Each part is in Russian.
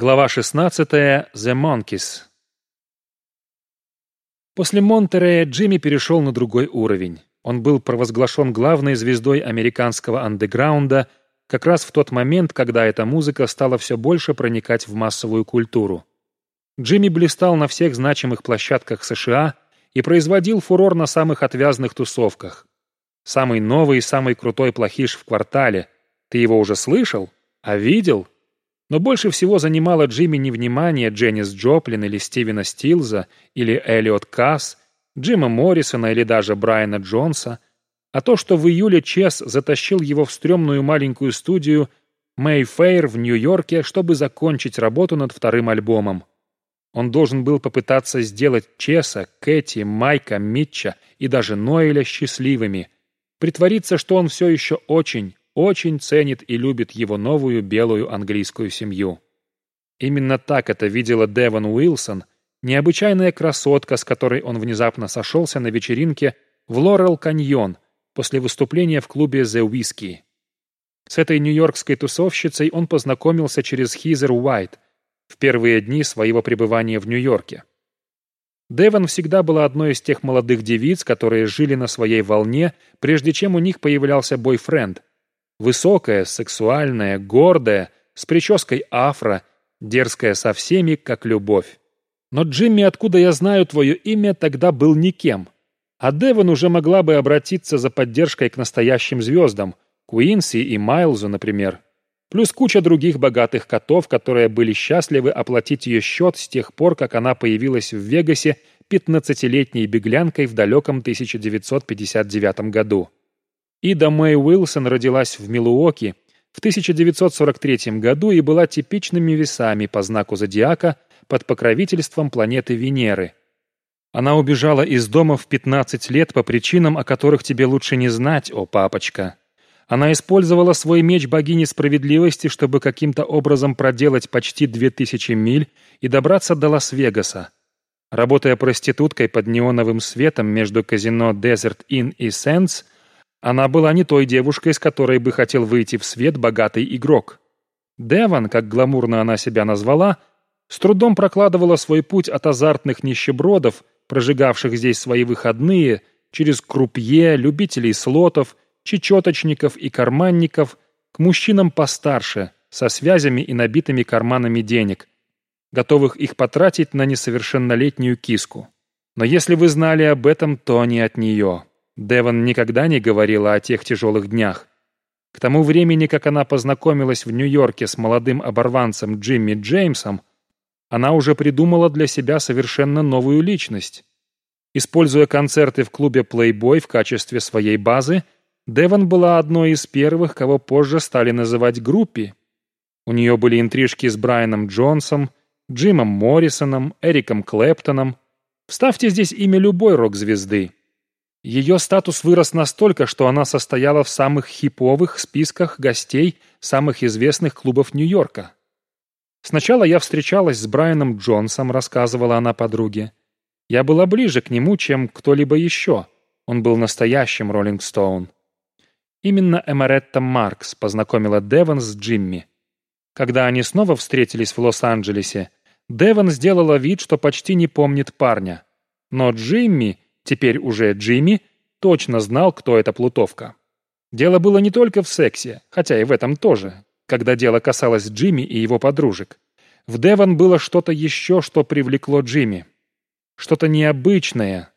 Глава 16. The Monkeys. После Монтерея Джимми перешел на другой уровень. Он был провозглашен главной звездой американского андеграунда как раз в тот момент, когда эта музыка стала все больше проникать в массовую культуру. Джимми блистал на всех значимых площадках США и производил фурор на самых отвязных тусовках. Самый новый и самый крутой плохиш в квартале. Ты его уже слышал? А видел? Но больше всего занимало Джимми не внимание Дженнис Джоплин или Стивена Стилза, или Эллиот Касс, Джима Моррисона или даже Брайана Джонса, а то, что в июле Чес затащил его в стрёмную маленькую студию Мэйфэйр в Нью-Йорке, чтобы закончить работу над вторым альбомом. Он должен был попытаться сделать Чеса, Кэти, Майка, Митча и даже Ноэля счастливыми, притвориться, что он все еще очень, очень ценит и любит его новую белую английскую семью. Именно так это видела Девон Уилсон, необычайная красотка, с которой он внезапно сошелся на вечеринке в Лорел-Каньон после выступления в клубе The Whiskey. С этой нью-йоркской тусовщицей он познакомился через Хизер Уайт в первые дни своего пребывания в Нью-Йорке. Девон всегда была одной из тех молодых девиц, которые жили на своей волне, прежде чем у них появлялся бойфренд, Высокая, сексуальная, гордая, с прической афро, дерзкая со всеми, как любовь. Но Джимми, откуда я знаю твое имя, тогда был никем. А Девон уже могла бы обратиться за поддержкой к настоящим звездам, Куинси и Майлзу, например. Плюс куча других богатых котов, которые были счастливы оплатить ее счет с тех пор, как она появилась в Вегасе 15-летней беглянкой в далеком 1959 году. Ида Мэй Уилсон родилась в Милуоки в 1943 году и была типичными весами по знаку зодиака под покровительством планеты Венеры. Она убежала из дома в 15 лет по причинам, о которых тебе лучше не знать, о папочка. Она использовала свой меч богини справедливости, чтобы каким-то образом проделать почти 2000 миль и добраться до Лас-Вегаса. Работая проституткой под неоновым светом между казино Desert Inn и Sands – она была не той девушкой, с которой бы хотел выйти в свет богатый игрок. Деван, как гламурно она себя назвала, с трудом прокладывала свой путь от азартных нищебродов, прожигавших здесь свои выходные, через крупье, любителей слотов, чечеточников и карманников, к мужчинам постарше, со связями и набитыми карманами денег, готовых их потратить на несовершеннолетнюю киску. Но если вы знали об этом, то не от нее. Девон никогда не говорила о тех тяжелых днях. К тому времени, как она познакомилась в Нью-Йорке с молодым оборванцем Джимми Джеймсом, она уже придумала для себя совершенно новую личность. Используя концерты в клубе Playboy в качестве своей базы, Девон была одной из первых, кого позже стали называть группи. У нее были интрижки с Брайаном Джонсом, Джимом Моррисоном, Эриком Клэптоном. Вставьте здесь имя любой рок-звезды. Ее статус вырос настолько, что она состояла в самых хиповых списках гостей самых известных клубов Нью-Йорка. Сначала я встречалась с Брайаном Джонсом, рассказывала она подруге. Я была ближе к нему, чем кто-либо еще. Он был настоящим Роллинг Стоун. Именно Эмаретта Маркс познакомила Девон с Джимми. Когда они снова встретились в Лос-Анджелесе, Девон сделала вид, что почти не помнит парня. Но Джимми теперь уже Джимми, точно знал, кто эта плутовка. Дело было не только в сексе, хотя и в этом тоже, когда дело касалось Джимми и его подружек. В Девон было что-то еще, что привлекло Джимми. Что-то необычное.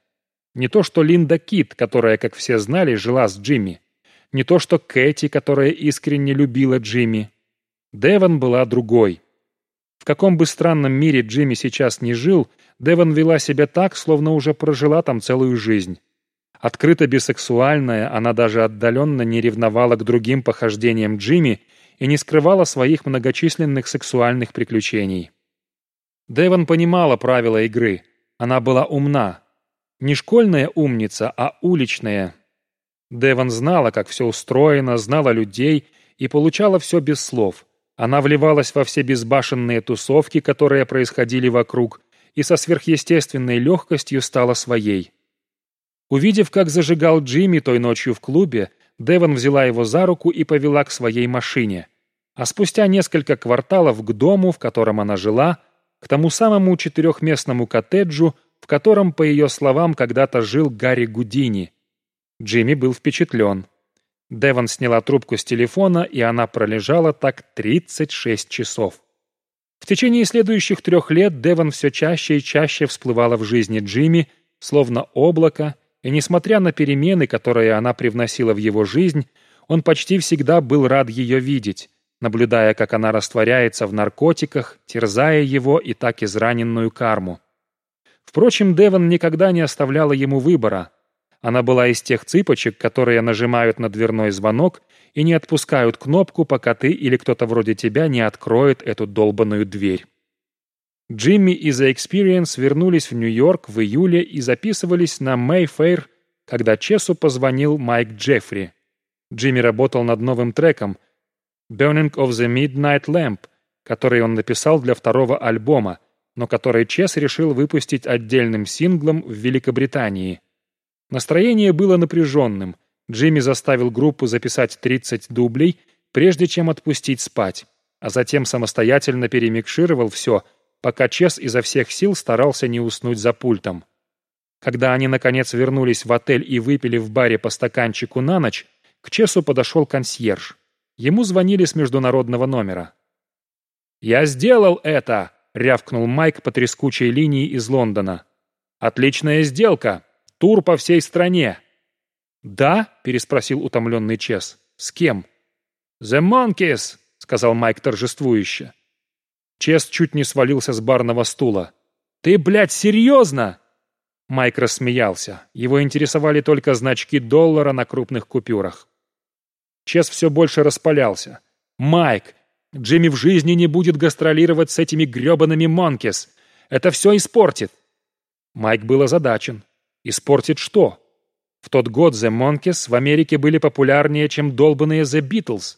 Не то, что Линда Кит, которая, как все знали, жила с Джимми. Не то, что Кэти, которая искренне любила Джимми. Девон была другой. В каком бы странном мире Джимми сейчас не жил, Девон вела себя так, словно уже прожила там целую жизнь. Открыто бисексуальная, она даже отдаленно не ревновала к другим похождениям Джимми и не скрывала своих многочисленных сексуальных приключений. Девон понимала правила игры. Она была умна. Не школьная умница, а уличная. Девон знала, как все устроено, знала людей и получала все без слов. Она вливалась во все безбашенные тусовки, которые происходили вокруг, и со сверхъестественной легкостью стала своей. Увидев, как зажигал Джимми той ночью в клубе, Девон взяла его за руку и повела к своей машине. а спустя несколько кварталов к дому, в котором она жила, к тому самому четырехместному коттеджу, в котором, по ее словам, когда-то жил Гарри Гудини. Джимми был впечатлен. Деван сняла трубку с телефона, и она пролежала так 36 часов. В течение следующих трех лет Деван все чаще и чаще всплывала в жизни Джимми, словно облако, и несмотря на перемены, которые она привносила в его жизнь, он почти всегда был рад ее видеть, наблюдая, как она растворяется в наркотиках, терзая его и так израненную карму. Впрочем, Деван никогда не оставляла ему выбора. Она была из тех цыпочек, которые нажимают на дверной звонок и не отпускают кнопку, пока ты или кто-то вроде тебя не откроет эту долбанную дверь. Джимми и The Experience вернулись в Нью-Йорк в июле и записывались на Mayfair, когда Чесу позвонил Майк Джеффри. Джимми работал над новым треком «Burning of the Midnight Lamp», который он написал для второго альбома, но который Чес решил выпустить отдельным синглом в Великобритании. Настроение было напряженным. Джимми заставил группу записать 30 дублей, прежде чем отпустить спать, а затем самостоятельно перемикшировал все – пока Чес изо всех сил старался не уснуть за пультом. Когда они, наконец, вернулись в отель и выпили в баре по стаканчику на ночь, к Чесу подошел консьерж. Ему звонили с международного номера. «Я сделал это!» — рявкнул Майк по трескучей линии из Лондона. «Отличная сделка! Тур по всей стране!» «Да?» — переспросил утомленный Чес. «С кем?» «The Monkeys!» — сказал Майк торжествующе. Чест чуть не свалился с барного стула. «Ты, блядь, серьезно?» Майк рассмеялся. Его интересовали только значки доллара на крупных купюрах. Чес все больше распалялся. «Майк, Джимми в жизни не будет гастролировать с этими гребаными Монкис. Это все испортит». Майк был озадачен. «Испортит что?» В тот год The Monkeys в Америке были популярнее, чем долбанные The Beatles.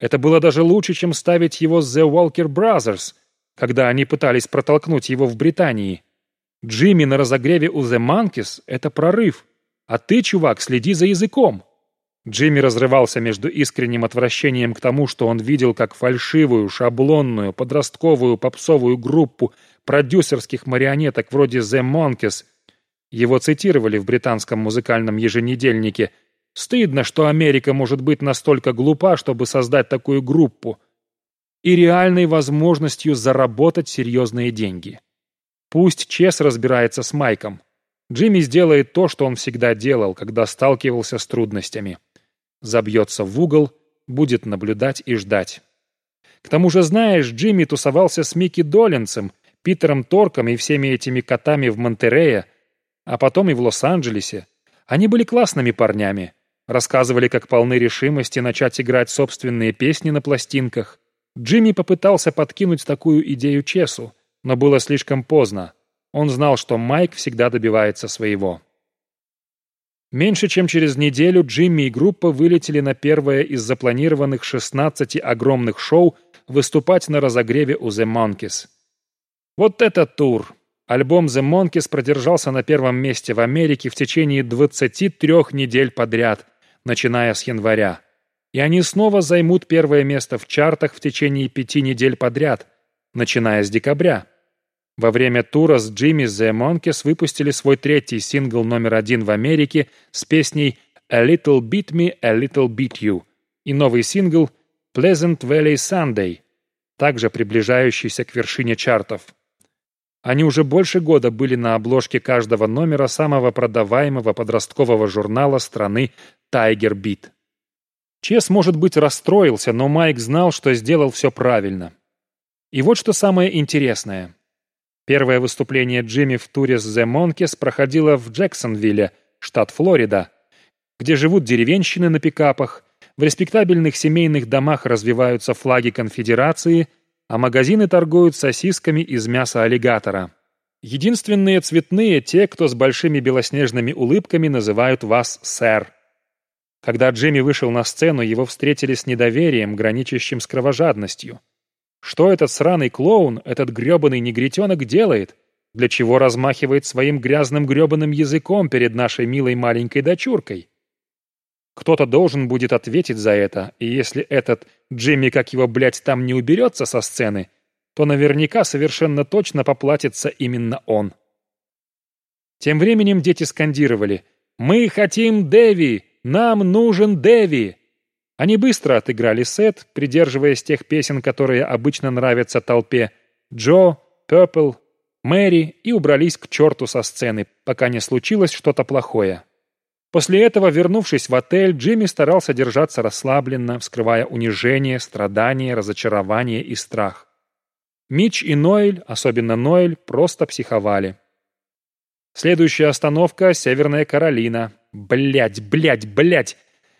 Это было даже лучше, чем ставить его The Walker Brothers, когда они пытались протолкнуть его в Британии. Джимми на разогреве у The Monkeys — это прорыв. А ты, чувак, следи за языком. Джимми разрывался между искренним отвращением к тому, что он видел как фальшивую, шаблонную, подростковую попсовую группу продюсерских марионеток вроде The Monkeys. Его цитировали в британском музыкальном еженедельнике — Стыдно, что Америка может быть настолько глупа, чтобы создать такую группу. И реальной возможностью заработать серьезные деньги. Пусть Чес разбирается с Майком. Джимми сделает то, что он всегда делал, когда сталкивался с трудностями. Забьется в угол, будет наблюдать и ждать. К тому же, знаешь, Джимми тусовался с Микки Доллинсом, Питером Торком и всеми этими котами в Монтерее, а потом и в Лос-Анджелесе. Они были классными парнями. Рассказывали, как полны решимости начать играть собственные песни на пластинках. Джимми попытался подкинуть такую идею Чесу, но было слишком поздно. Он знал, что Майк всегда добивается своего. Меньше чем через неделю Джимми и группа вылетели на первое из запланированных 16 огромных шоу выступать на разогреве у The Monkeys. Вот это тур! Альбом The Monkeys продержался на первом месте в Америке в течение 23 недель подряд – начиная с января. И они снова займут первое место в чартах в течение пяти недель подряд, начиная с декабря. Во время тура с Джимми The Monkeys выпустили свой третий сингл номер один в Америке с песней «A Little Beat Me, A Little Beat You» и новый сингл «Pleasant Valley Sunday», также приближающийся к вершине чартов. Они уже больше года были на обложке каждого номера самого продаваемого подросткового журнала страны Тайгер Бит. Чес, может быть, расстроился, но Майк знал, что сделал все правильно. И вот что самое интересное. Первое выступление Джимми в туре с The Monkeys проходило в Джексонвилле, штат Флорида, где живут деревенщины на пикапах, в респектабельных семейных домах развиваются флаги конфедерации, а магазины торгуют сосисками из мяса аллигатора. Единственные цветные те, кто с большими белоснежными улыбками называют вас «сэр». Когда Джимми вышел на сцену, его встретили с недоверием, граничащим с кровожадностью. Что этот сраный клоун, этот грёбаный негритенок делает? Для чего размахивает своим грязным грёбаным языком перед нашей милой маленькой дочуркой? Кто-то должен будет ответить за это, и если этот Джимми, как его, блядь, там не уберется со сцены, то наверняка совершенно точно поплатится именно он. Тем временем дети скандировали «Мы хотим Дэви! Нам нужен Дэви!» Они быстро отыграли сет, придерживаясь тех песен, которые обычно нравятся толпе Джо, Пепл, Мэри и убрались к черту со сцены, пока не случилось что-то плохое. После этого, вернувшись в отель, Джимми старался держаться расслабленно, скрывая унижение, страдания, разочарование и страх. Мич и Ноэль, особенно Ноэль, просто психовали. Следующая остановка — Северная Каролина. Блять, блять, блять!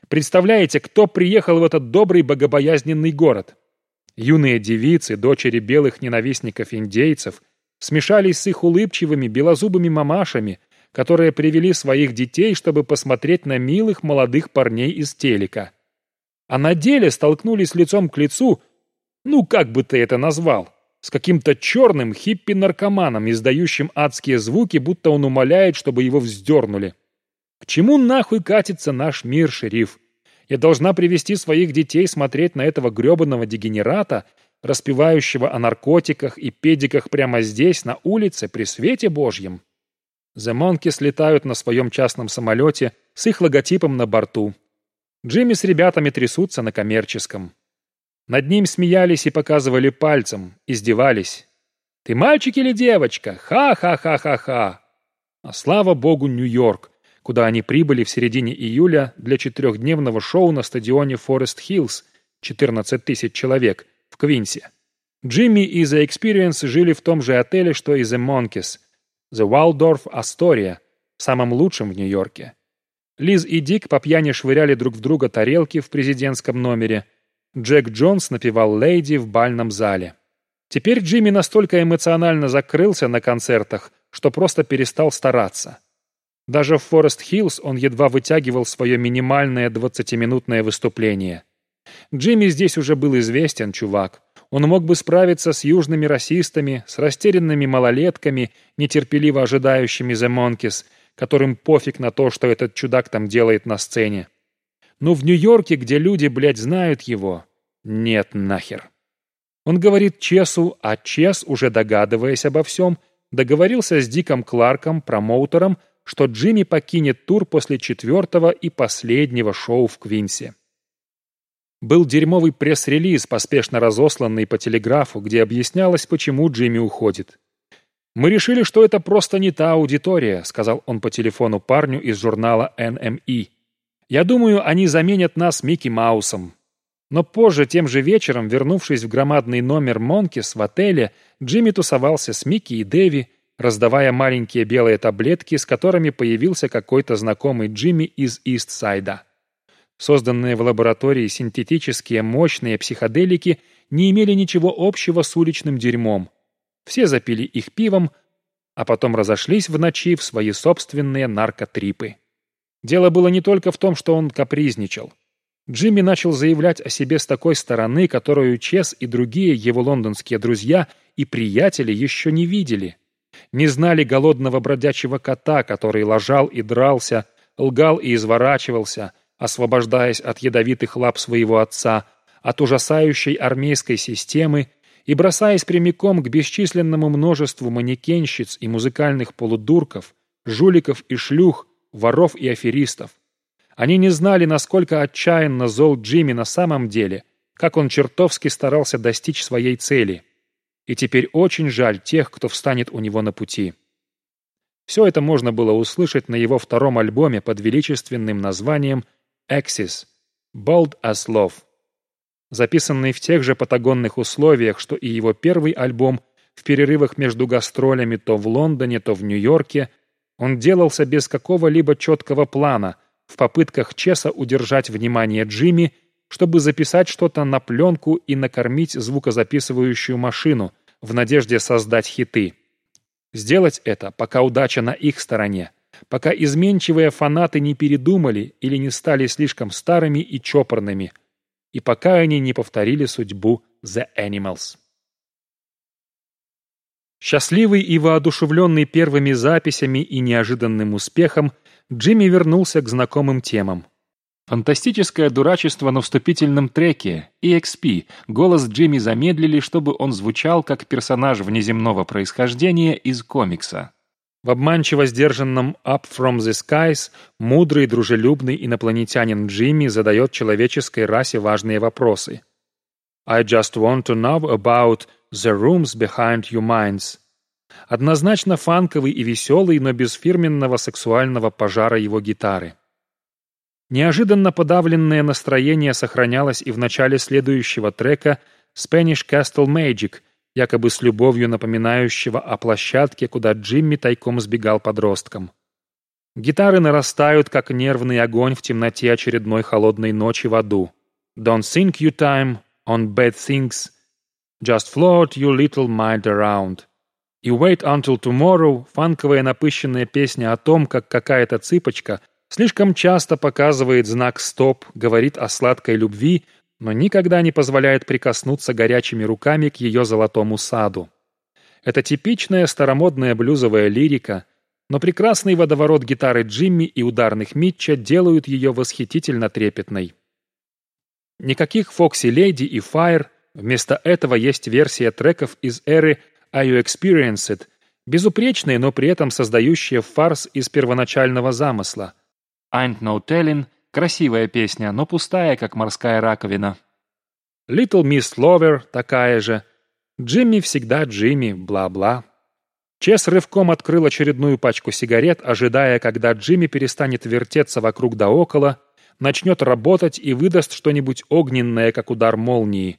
Представляете, кто приехал в этот добрый богобоязненный город? Юные девицы, дочери белых ненавистников-индейцев, смешались с их улыбчивыми, белозубыми мамашами, которые привели своих детей, чтобы посмотреть на милых молодых парней из телека. А на деле столкнулись лицом к лицу, ну как бы ты это назвал, с каким-то черным хиппи-наркоманом, издающим адские звуки, будто он умоляет, чтобы его вздернули. К чему нахуй катится наш мир, шериф? Я должна привести своих детей смотреть на этого гребаного дегенерата, распевающего о наркотиках и педиках прямо здесь, на улице, при свете Божьем. The Monkeys летают на своем частном самолете с их логотипом на борту. Джимми с ребятами трясутся на коммерческом. Над ним смеялись и показывали пальцем, издевались. «Ты мальчик или девочка? Ха-ха-ха-ха-ха!» А слава богу, Нью-Йорк, куда они прибыли в середине июля для четырехдневного шоу на стадионе Форест Хиллз, 14 тысяч человек, в Квинсе. Джимми и The Experience жили в том же отеле, что и The Monkeys – The Waldorf Astoria, самым лучшим в Нью-Йорке. Лиз и Дик по пьяни швыряли друг в друга тарелки в президентском номере. Джек Джонс напевал «Лейди» в бальном зале. Теперь Джимми настолько эмоционально закрылся на концертах, что просто перестал стараться. Даже в Форест Хиллз он едва вытягивал свое минимальное 20-минутное выступление. Джимми здесь уже был известен, чувак. Он мог бы справиться с южными расистами, с растерянными малолетками, нетерпеливо ожидающими The Monkeys, которым пофиг на то, что этот чудак там делает на сцене. Но в Нью-Йорке, где люди, блядь, знают его, нет нахер. Он говорит Чесу, а Чес, уже догадываясь обо всем, договорился с Диком Кларком, промоутером, что Джимми покинет тур после четвертого и последнего шоу в Квинсе. Был дерьмовый пресс-релиз, поспешно разосланный по телеграфу, где объяснялось, почему Джимми уходит. «Мы решили, что это просто не та аудитория», — сказал он по телефону парню из журнала NME. «Я думаю, они заменят нас Микки Маусом». Но позже, тем же вечером, вернувшись в громадный номер Монкис в отеле, Джимми тусовался с Микки и Дэви, раздавая маленькие белые таблетки, с которыми появился какой-то знакомый Джимми из Ист-Сайда. Созданные в лаборатории синтетические мощные психоделики не имели ничего общего с уличным дерьмом. Все запили их пивом, а потом разошлись в ночи в свои собственные наркотрипы. Дело было не только в том, что он капризничал. Джимми начал заявлять о себе с такой стороны, которую Чес и другие его лондонские друзья и приятели еще не видели. Не знали голодного бродячего кота, который ложал и дрался, лгал и изворачивался, освобождаясь от ядовитых лап своего отца, от ужасающей армейской системы и бросаясь прямиком к бесчисленному множеству манекенщиц и музыкальных полудурков, жуликов и шлюх, воров и аферистов. Они не знали, насколько отчаянно зол Джимми на самом деле, как он чертовски старался достичь своей цели. И теперь очень жаль тех, кто встанет у него на пути. Все это можно было услышать на его втором альбоме под величественным названием Axis – Bold as Love. Записанный в тех же патагонных условиях, что и его первый альбом, в перерывах между гастролями то в Лондоне, то в Нью-Йорке, он делался без какого-либо четкого плана, в попытках Чеса удержать внимание Джимми, чтобы записать что-то на пленку и накормить звукозаписывающую машину в надежде создать хиты. Сделать это, пока удача на их стороне – пока изменчивые фанаты не передумали или не стали слишком старыми и чопорными, и пока они не повторили судьбу The Animals. Счастливый и воодушевленный первыми записями и неожиданным успехом, Джимми вернулся к знакомым темам. Фантастическое дурачество на вступительном треке, EXP, голос Джимми замедлили, чтобы он звучал как персонаж внеземного происхождения из комикса. В обманчиво сдержанном «Up from the Skies» мудрый, дружелюбный инопланетянин Джимми задает человеческой расе важные вопросы. «I just want to know about the rooms behind your minds». Однозначно фанковый и веселый, но без фирменного сексуального пожара его гитары. Неожиданно подавленное настроение сохранялось и в начале следующего трека «Spanish Castle Magic», якобы с любовью напоминающего о площадке, куда Джимми тайком сбегал подростком. Гитары нарастают, как нервный огонь в темноте очередной холодной ночи в аду. «Don't think you time on bad things, just float your little mind around». И «Wait until tomorrow» — фанковая напыщенная песня о том, как какая-то цыпочка — Слишком часто показывает знак «стоп», говорит о сладкой любви, но никогда не позволяет прикоснуться горячими руками к ее золотому саду. Это типичная старомодная блюзовая лирика, но прекрасный водоворот гитары Джимми и ударных Митча делают ее восхитительно трепетной. Никаких «Фокси Леди» и «Fire», вместо этого есть версия треков из эры «Are You Experienced», безупречные, но при этом создающие фарс из первоначального замысла – «Ain't no telling» — красивая песня, но пустая, как морская раковина. «Little Miss Lover» — такая же. «Джимми всегда Джимми», бла-бла. Чес рывком открыл очередную пачку сигарет, ожидая, когда Джимми перестанет вертеться вокруг да около, начнет работать и выдаст что-нибудь огненное, как удар молнии.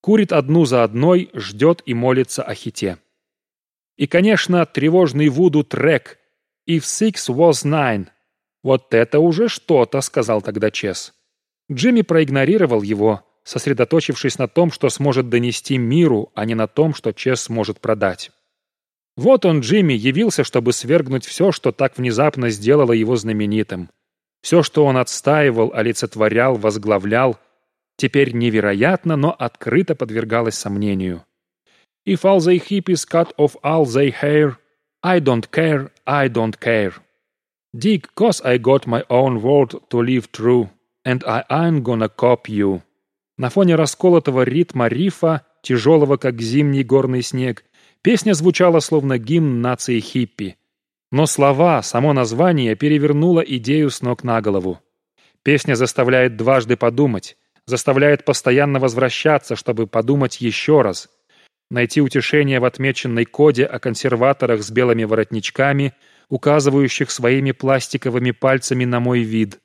Курит одну за одной, ждет и молится о хите. И, конечно, тревожный Вуду трек «If six was nine» «Вот это уже что-то», — сказал тогда Чес. Джимми проигнорировал его, сосредоточившись на том, что сможет донести миру, а не на том, что Чес сможет продать. Вот он, Джимми, явился, чтобы свергнуть все, что так внезапно сделало его знаменитым. Все, что он отстаивал, олицетворял, возглавлял, теперь невероятно, но открыто подвергалось сомнению. «If all they hippies cut off all they hair, I don't care, I don't care». Dig, cause I got my own world to live through, and I ain't gonna cop you. На фоне расколотого ритма рифа, тяжелого как зимний горный снег, песня звучала словно гимн нации хиппи. Но слова, само название перевернуло идею с ног на голову. Песня заставляет дважды подумать, заставляет постоянно возвращаться, чтобы подумать еще раз, найти утешение в отмеченной коде о консерваторах с белыми воротничками — указывающих своими пластиковыми пальцами на мой вид.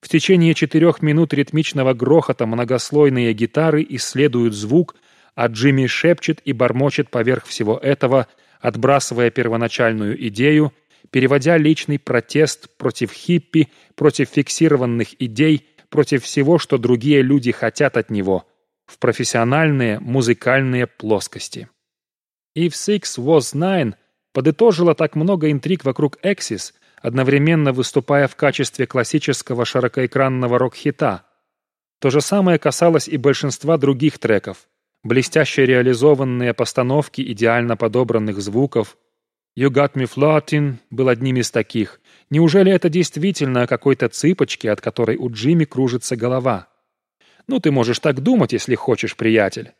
В течение четырех минут ритмичного грохота многослойные гитары исследуют звук, а Джимми шепчет и бормочет поверх всего этого, отбрасывая первоначальную идею, переводя личный протест против хиппи, против фиксированных идей, против всего, что другие люди хотят от него, в профессиональные музыкальные плоскости. If Six Was Nine подытожила так много интриг вокруг Эксис, одновременно выступая в качестве классического широкоэкранного рок-хита. То же самое касалось и большинства других треков. Блестяще реализованные постановки идеально подобранных звуков. «You Got Me Floating» был одним из таких. Неужели это действительно о какой-то цыпочке, от которой у Джимми кружится голова? Ну, ты можешь так думать, если хочешь, приятель.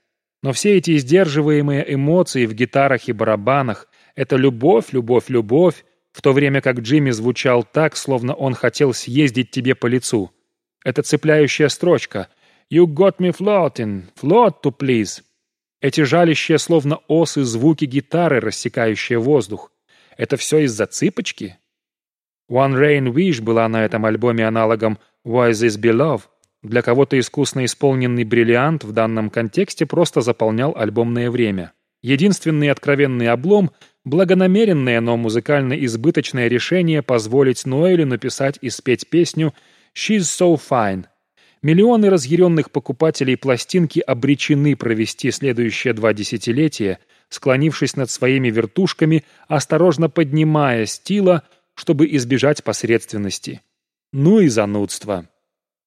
Но все эти сдерживаемые эмоции в гитарах и барабанах, это любовь, любовь, любовь, в то время как Джимми звучал так, словно он хотел съездить тебе по лицу. Это цепляющая строчка «You got me floating, float to please». Эти жалящие, словно осы, звуки гитары, рассекающие воздух. Это все из-за цыпочки? One Rain Wish была на этом альбоме аналогом Why This Be Love. Для кого-то искусно исполненный бриллиант в данном контексте просто заполнял альбомное время. Единственный откровенный облом – благонамеренное, но музыкально избыточное решение позволить Ноэлю написать и спеть песню «She's so fine». Миллионы разъяренных покупателей пластинки обречены провести следующие два десятилетия, склонившись над своими вертушками, осторожно поднимая стила, чтобы избежать посредственности. Ну и занудство.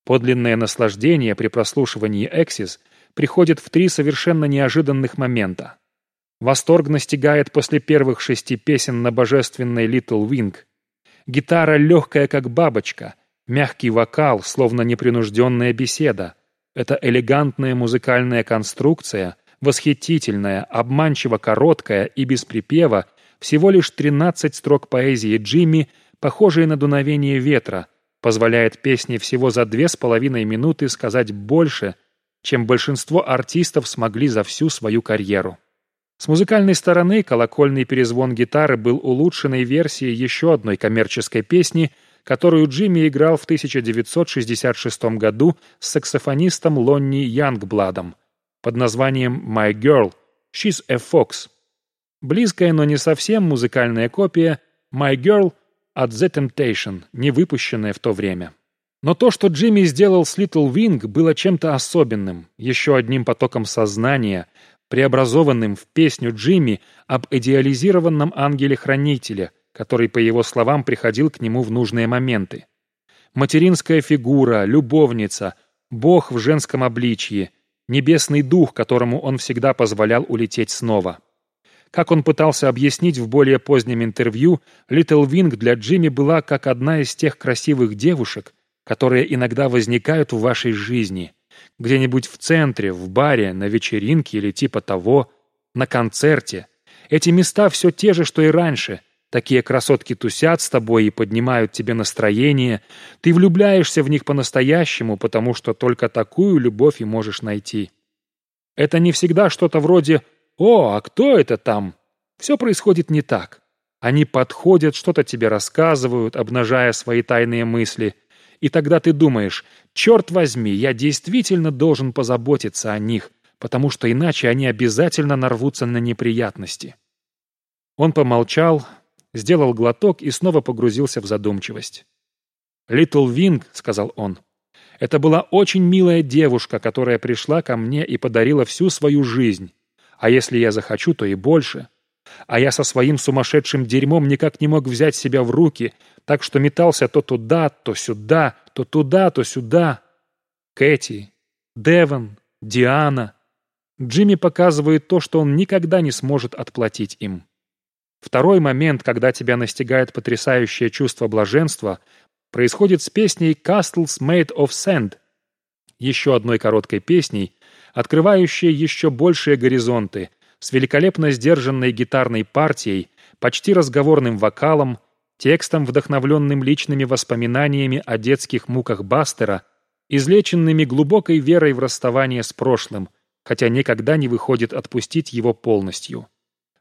Подлинное наслаждение при прослушивании «Эксис» приходит в три совершенно неожиданных момента. Восторг настигает после первых шести песен на божественной Little Wing. Гитара легкая, как бабочка. мягкий вокал, словно непринужденная беседа. Это элегантная музыкальная конструкция, восхитительная, обманчиво короткая и без припева, всего лишь 13 строк поэзии Джимми, похожие на дуновение ветра, позволяет песне всего за две с половиной минуты сказать больше, чем большинство артистов смогли за всю свою карьеру. С музыкальной стороны колокольный перезвон гитары был улучшенной версией еще одной коммерческой песни, которую Джимми играл в 1966 году с саксофонистом Лонни Янгбладом под названием «My Girl» «She's a Fox». Близкая, но не совсем музыкальная копия «My Girl» от The Temptation, не выпущенная в то время. Но то, что Джимми сделал с Little Wing, было чем-то особенным, еще одним потоком сознания, преобразованным в песню Джимми об идеализированном ангеле-хранителе, который, по его словам, приходил к нему в нужные моменты. Материнская фигура, любовница, Бог в женском обличье, небесный дух, которому он всегда позволял улететь снова. Как он пытался объяснить в более позднем интервью, Little Wing для Джимми была как одна из тех красивых девушек, которые иногда возникают в вашей жизни – где-нибудь в центре, в баре, на вечеринке или типа того, на концерте. Эти места все те же, что и раньше. Такие красотки тусят с тобой и поднимают тебе настроение. Ты влюбляешься в них по-настоящему, потому что только такую любовь и можешь найти. Это не всегда что-то вроде «О, а кто это там?» Все происходит не так. Они подходят, что-то тебе рассказывают, обнажая свои тайные мысли – и тогда ты думаешь, черт возьми, я действительно должен позаботиться о них, потому что иначе они обязательно нарвутся на неприятности. Он помолчал, сделал глоток и снова погрузился в задумчивость. «Литл Винг», — сказал он, — «это была очень милая девушка, которая пришла ко мне и подарила всю свою жизнь, а если я захочу, то и больше. А я со своим сумасшедшим дерьмом никак не мог взять себя в руки, так что метался то туда, то сюда, то туда, то сюда. Кэти, Девон, Диана. Джимми показывает то, что он никогда не сможет отплатить им. Второй момент, когда тебя настигает потрясающее чувство блаженства, происходит с песней «Castles Made of Sand», еще одной короткой песней, открывающей еще большие горизонты, с великолепно сдержанной гитарной партией, почти разговорным вокалом, текстом, вдохновленным личными воспоминаниями о детских муках Бастера, излеченными глубокой верой в расставание с прошлым, хотя никогда не выходит отпустить его полностью.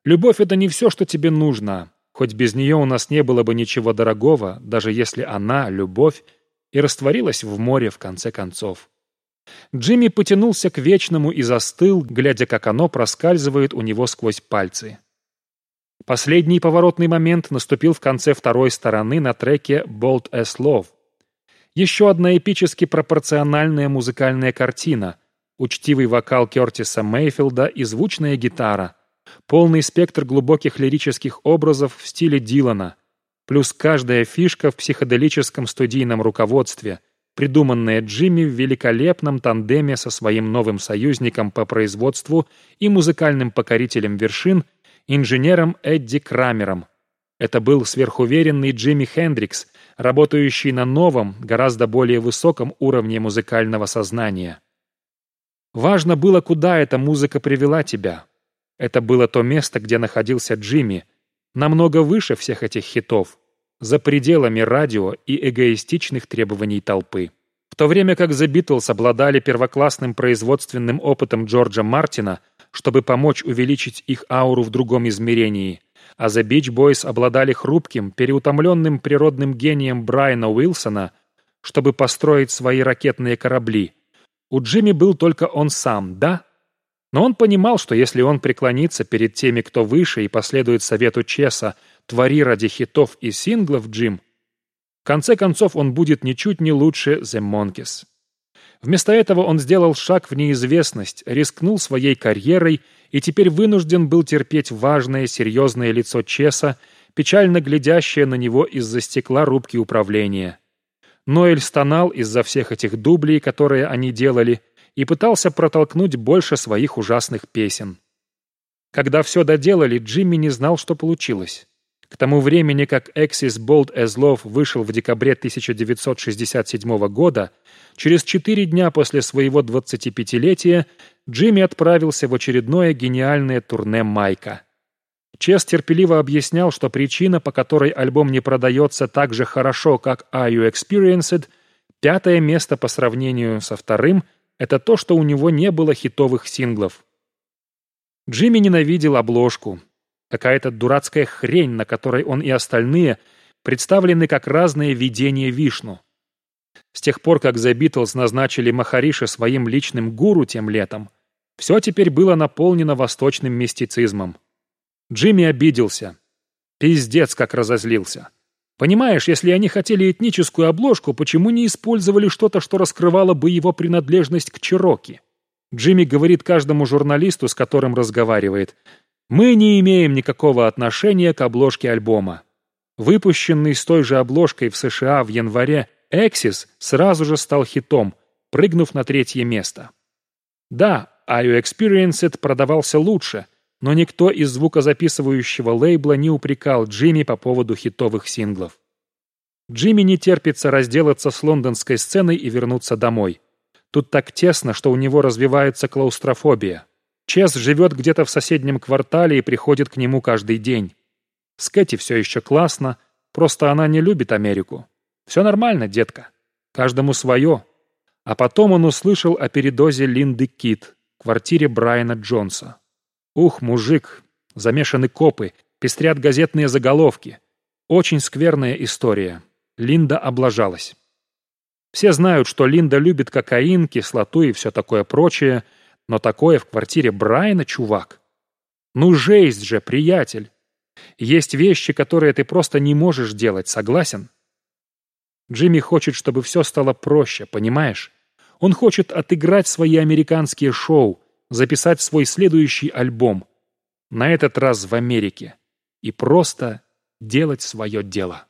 Любовь — это не все, что тебе нужно, хоть без нее у нас не было бы ничего дорогого, даже если она, любовь, и растворилась в море в конце концов. Джимми потянулся к вечному и застыл, глядя, как оно проскальзывает у него сквозь пальцы. Последний поворотный момент наступил в конце второй стороны на треке «Bold as Love». Еще одна эпически пропорциональная музыкальная картина, учтивый вокал Кертиса Мейфилда и звучная гитара, полный спектр глубоких лирических образов в стиле Дилана, плюс каждая фишка в психоделическом студийном руководстве, придуманная Джимми в великолепном тандеме со своим новым союзником по производству и музыкальным покорителем вершин инженером Эдди Крамером. Это был сверхуверенный Джимми Хендрикс, работающий на новом, гораздо более высоком уровне музыкального сознания. Важно было, куда эта музыка привела тебя. Это было то место, где находился Джимми, намного выше всех этих хитов, за пределами радио и эгоистичных требований толпы. В то время как The Beatles обладали первоклассным производственным опытом Джорджа Мартина – чтобы помочь увеличить их ауру в другом измерении, а The Beach Boys обладали хрупким, переутомленным природным гением Брайана Уилсона, чтобы построить свои ракетные корабли. У Джимми был только он сам, да? Но он понимал, что если он преклонится перед теми, кто выше, и последует совету Чеса «Твори ради хитов и синглов, Джим», в конце концов он будет ничуть не лучше The Monkeys. Вместо этого он сделал шаг в неизвестность, рискнул своей карьерой и теперь вынужден был терпеть важное, серьезное лицо Чеса, печально глядящее на него из-за стекла рубки управления. Ноэль стонал из-за всех этих дублей, которые они делали, и пытался протолкнуть больше своих ужасных песен. Когда все доделали, Джимми не знал, что получилось. К тому времени, как Axis Bold as Love вышел в декабре 1967 года, через четыре дня после своего 25-летия Джимми отправился в очередное гениальное турне Майка. Чес терпеливо объяснял, что причина, по которой альбом не продается так же хорошо, как «Are You Experienced», пятое место по сравнению со вторым, это то, что у него не было хитовых синглов. Джимми ненавидел обложку, Какая-то дурацкая хрень, на которой он и остальные представлены как разные видения Вишну. С тех пор, как The Beatles назначили Махариша своим личным гуру тем летом, все теперь было наполнено восточным мистицизмом. Джимми обиделся. Пиздец, как разозлился. Понимаешь, если они хотели этническую обложку, почему не использовали что-то, что раскрывало бы его принадлежность к Чироки? Джимми говорит каждому журналисту, с которым разговаривает, мы не имеем никакого отношения к обложке альбома. Выпущенный с той же обложкой в США в январе «Эксис» сразу же стал хитом, прыгнув на третье место. Да, «Are You Experienced» продавался лучше, но никто из звукозаписывающего лейбла не упрекал Джимми по поводу хитовых синглов. Джимми не терпится разделаться с лондонской сценой и вернуться домой. Тут так тесно, что у него развивается клаустрофобия. Чес живет где-то в соседнем квартале и приходит к нему каждый день. С Кэти все еще классно, просто она не любит Америку. Все нормально, детка. Каждому свое. А потом он услышал о передозе Линды Кит в квартире Брайана Джонса. Ух, мужик, замешаны копы, пестрят газетные заголовки. Очень скверная история. Линда облажалась. Все знают, что Линда любит кокаин, кислоту и все такое прочее, но такое в квартире Брайана, чувак. Ну жесть же, приятель. Есть вещи, которые ты просто не можешь делать, согласен? Джимми хочет, чтобы все стало проще, понимаешь? Он хочет отыграть свои американские шоу, записать свой следующий альбом. На этот раз в Америке. И просто делать свое дело.